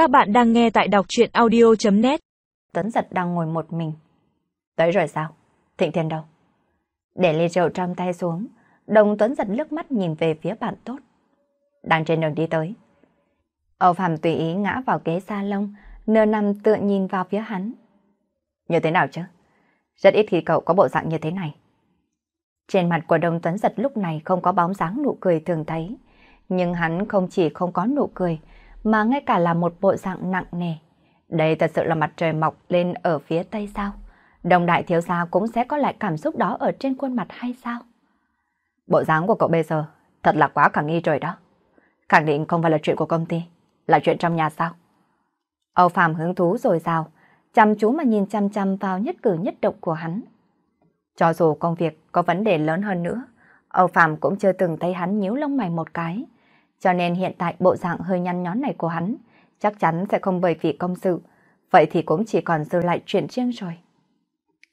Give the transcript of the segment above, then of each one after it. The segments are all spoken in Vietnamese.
Các bạn đang nghe tại đọc chuyện audio.net Tuấn giật đang ngồi một mình. Tới rồi sao? Thịnh Thiên đâu? Để ly rượu trong tay xuống, đồng Tuấn giật nước mắt nhìn về phía bạn tốt. Đang trên đường đi tới. Âu Phạm tùy ý ngã vào ghế salon, nơ nằm tựa nhìn vào phía hắn. Như thế nào chứ? Rất ít khi cậu có bộ dạng như thế này. Trên mặt của Đồng Tuấn Giật lúc này không có bóng dáng nụ cười thường thấy. Nhưng hắn không chỉ không có nụ cười, mà ngay cả là một bộ dạng nặng nề. Đây thật sự là mặt trời mọc lên ở phía tây sao? Đồng đại thiếu gia cũng sẽ có lại cảm xúc đó ở trên khuôn mặt hay sao? Bộ dáng của cậu bây giờ thật là quá khả nghi rồi đó. Khẳng định không phải là chuyện của công ty, là chuyện trong nhà sao? Âu Phạm hứng thú rồi rào, chăm chú mà nhìn chăm chăm vào nhất cử nhất động của hắn. Cho dù công việc có vấn đề lớn hơn nữa, Âu Phạm cũng chưa từng thấy hắn nhíu lông mày một cái. Cho nên hiện tại bộ dạng hơi nhăn nhón này của hắn chắc chắn sẽ không bởi vì công sự. Vậy thì cũng chỉ còn dư lại chuyện riêng rồi.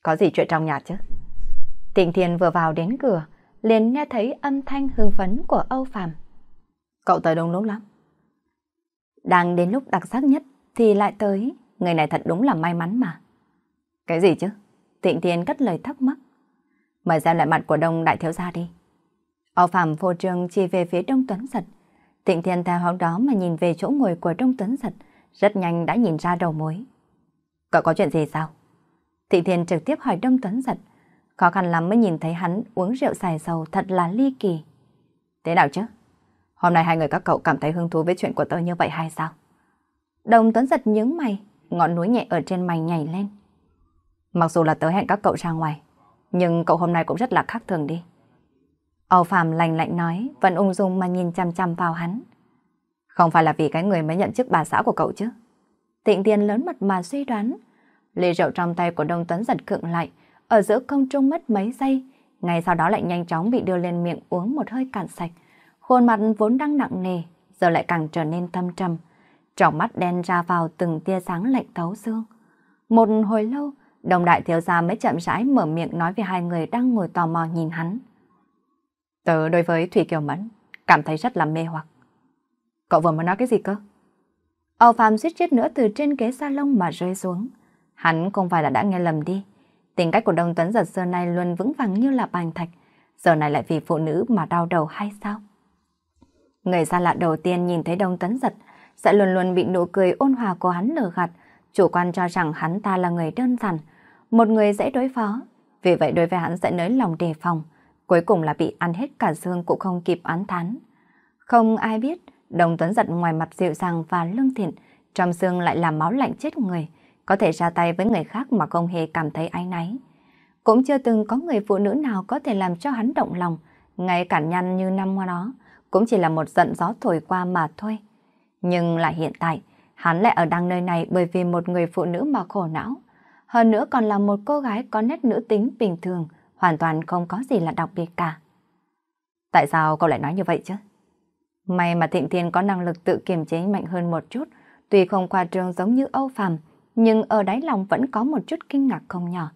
Có gì chuyện trong nhà chứ? Tịnh Thiên vừa vào đến cửa, liền nghe thấy âm thanh hưng phấn của Âu Phạm. Cậu tới đông lúc lắm. Đang đến lúc đặc sắc nhất thì lại tới, người này thật đúng là may mắn mà. Cái gì chứ? Tịnh Thiên cất lời thắc mắc. Mời xem lại mặt của đông đại thiếu gia đi. Âu Phạm vô trương chỉ về phía đông tuấn giật. Tịnh Thiên theo hướng đó mà nhìn về chỗ ngồi của đông tuấn giật, rất nhanh đã nhìn ra đầu mối. Cậu có chuyện gì sao? Tịnh Thiên trực tiếp hỏi đông tuấn giật. Khó khăn lắm mới nhìn thấy hắn uống rượu xài dầu thật là ly kỳ. Thế nào chứ? Hôm nay hai người các cậu cảm thấy hứng thú với chuyện của tôi như vậy hay sao? Đồng Tuấn giật nhướng mày, ngọn núi nhẹ ở trên mày nhảy lên. Mặc dù là tớ hẹn các cậu ra ngoài, nhưng cậu hôm nay cũng rất là khác thường đi. Âu Phạm lành lạnh nói, vẫn ung dung mà nhìn chăm chăm vào hắn. Không phải là vì cái người mới nhận chức bà xã của cậu chứ. Tịnh tiền lớn mật mà suy đoán. Ly rượu trong tay của Đông Tuấn giật khựng lại, ở giữa không trung mất mấy giây, ngay sau đó lại nhanh chóng bị đưa lên miệng uống một hơi cạn sạch. Khuôn mặt vốn đang nặng nề, giờ lại càng trở nên thâm trầm. Trọng mắt đen ra vào từng tia sáng lạnh thấu xương. Một hồi lâu, đồng đại thiếu gia mới chậm rãi mở miệng nói với hai người đang ngồi tò mò nhìn hắn. Tớ đối với Thủy Kiều Mẫn cảm thấy rất là mê hoặc. Cậu vừa mới nói cái gì cơ? Âu Phạm suýt chết nữa từ trên ghế salon mà rơi xuống. Hắn không phải là đã nghe lầm đi. Tính cách của Đông Tuấn giật xưa nay luôn vững vàng như là bàn thạch. Giờ này lại vì phụ nữ mà đau đầu hay sao? Người xa lạ đầu tiên nhìn thấy Đông Tuấn giật sẽ luôn luôn bị nụ cười ôn hòa của hắn lừa gạt. Chủ quan cho rằng hắn ta là người đơn giản, một người dễ đối phó. Vì vậy đối với hắn sẽ nới lòng đề phòng. Cuối cùng là bị ăn hết cả xương cũng không kịp án thán. Không ai biết, Đồng Tuấn giật ngoài mặt dịu dàng và lương thiện, trong xương lại là máu lạnh chết người, có thể ra tay với người khác mà không hề cảm thấy áy náy. Cũng chưa từng có người phụ nữ nào có thể làm cho hắn động lòng, ngay cả nhăn như năm qua đó, cũng chỉ là một giận gió thổi qua mà thôi. Nhưng lại hiện tại, hắn lại ở đang nơi này bởi vì một người phụ nữ mà khổ não. Hơn nữa còn là một cô gái có nét nữ tính bình thường, hoàn toàn không có gì là đặc biệt cả. Tại sao cậu lại nói như vậy chứ? May mà Thịnh Thiên có năng lực tự kiềm chế mạnh hơn một chút, tuy không qua trường giống như Âu Phàm, nhưng ở đáy lòng vẫn có một chút kinh ngạc không nhỏ.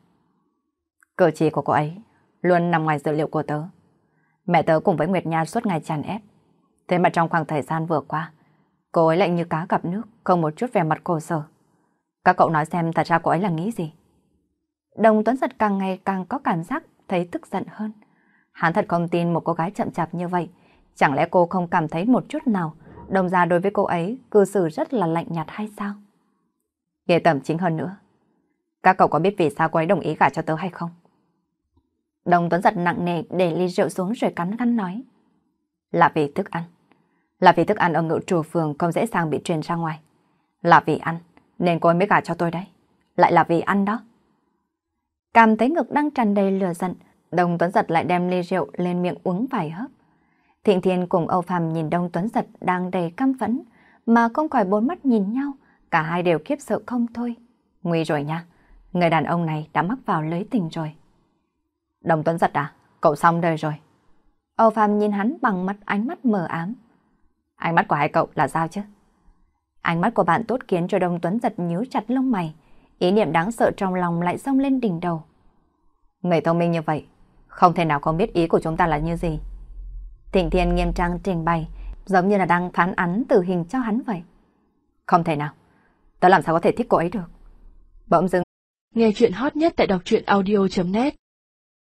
Cử chỉ của cô ấy luôn nằm ngoài dự liệu của tớ. Mẹ tớ cùng với Nguyệt Nha suốt ngày tràn ép. Thế mà trong khoảng thời gian vừa qua, cô ấy lại như cá gặp nước, không một chút vẻ mặt cổ sở. Các cậu nói xem thật ra cô ấy là nghĩ gì? Đồng Tuấn Giật càng ngày càng có cảm giác thấy tức giận hơn. Hắn thật không tin một cô gái chậm chạp như vậy. Chẳng lẽ cô không cảm thấy một chút nào đồng ra đối với cô ấy cư xử rất là lạnh nhạt hay sao? Ghê tẩm chính hơn nữa. Các cậu có biết vì sao cô ấy đồng ý gả cho tớ hay không? Đồng Tuấn giật nặng nề để ly rượu xuống rồi cắn răng nói. Là vì thức ăn. Là vì thức ăn ở ngự trù phường không dễ dàng bị truyền ra ngoài. Là vì ăn, nên cô ấy mới gả cho tôi đấy. Lại là vì ăn đó. Cảm thấy ngực đang tràn đầy lửa giận, Đông Tuấn Giật lại đem ly rượu lên miệng uống vài hớp. Thịnh Thiên cùng Âu Phàm nhìn Đông Tuấn Giật đang đầy căm phẫn, mà không khỏi bốn mắt nhìn nhau, cả hai đều khiếp sợ không thôi. Nguy rồi nha, người đàn ông này đã mắc vào lưới tình rồi. Đông Tuấn Giật à, cậu xong đời rồi. Âu Phàm nhìn hắn bằng mắt ánh mắt mờ ám. Ánh mắt của hai cậu là sao chứ? Ánh mắt của bạn tốt khiến cho Đông Tuấn Giật nhíu chặt lông mày, ý niệm đáng sợ trong lòng lại xông lên đỉnh đầu. Người thông minh như vậy, không thể nào không biết ý của chúng ta là như gì. Thịnh Thiên nghiêm trang trình bày, giống như là đang phán án tử hình cho hắn vậy. Không thể nào, tớ làm sao có thể thích cô ấy được. Bỗng dưng. Nghe chuyện hot nhất tại đọc truyện audio.net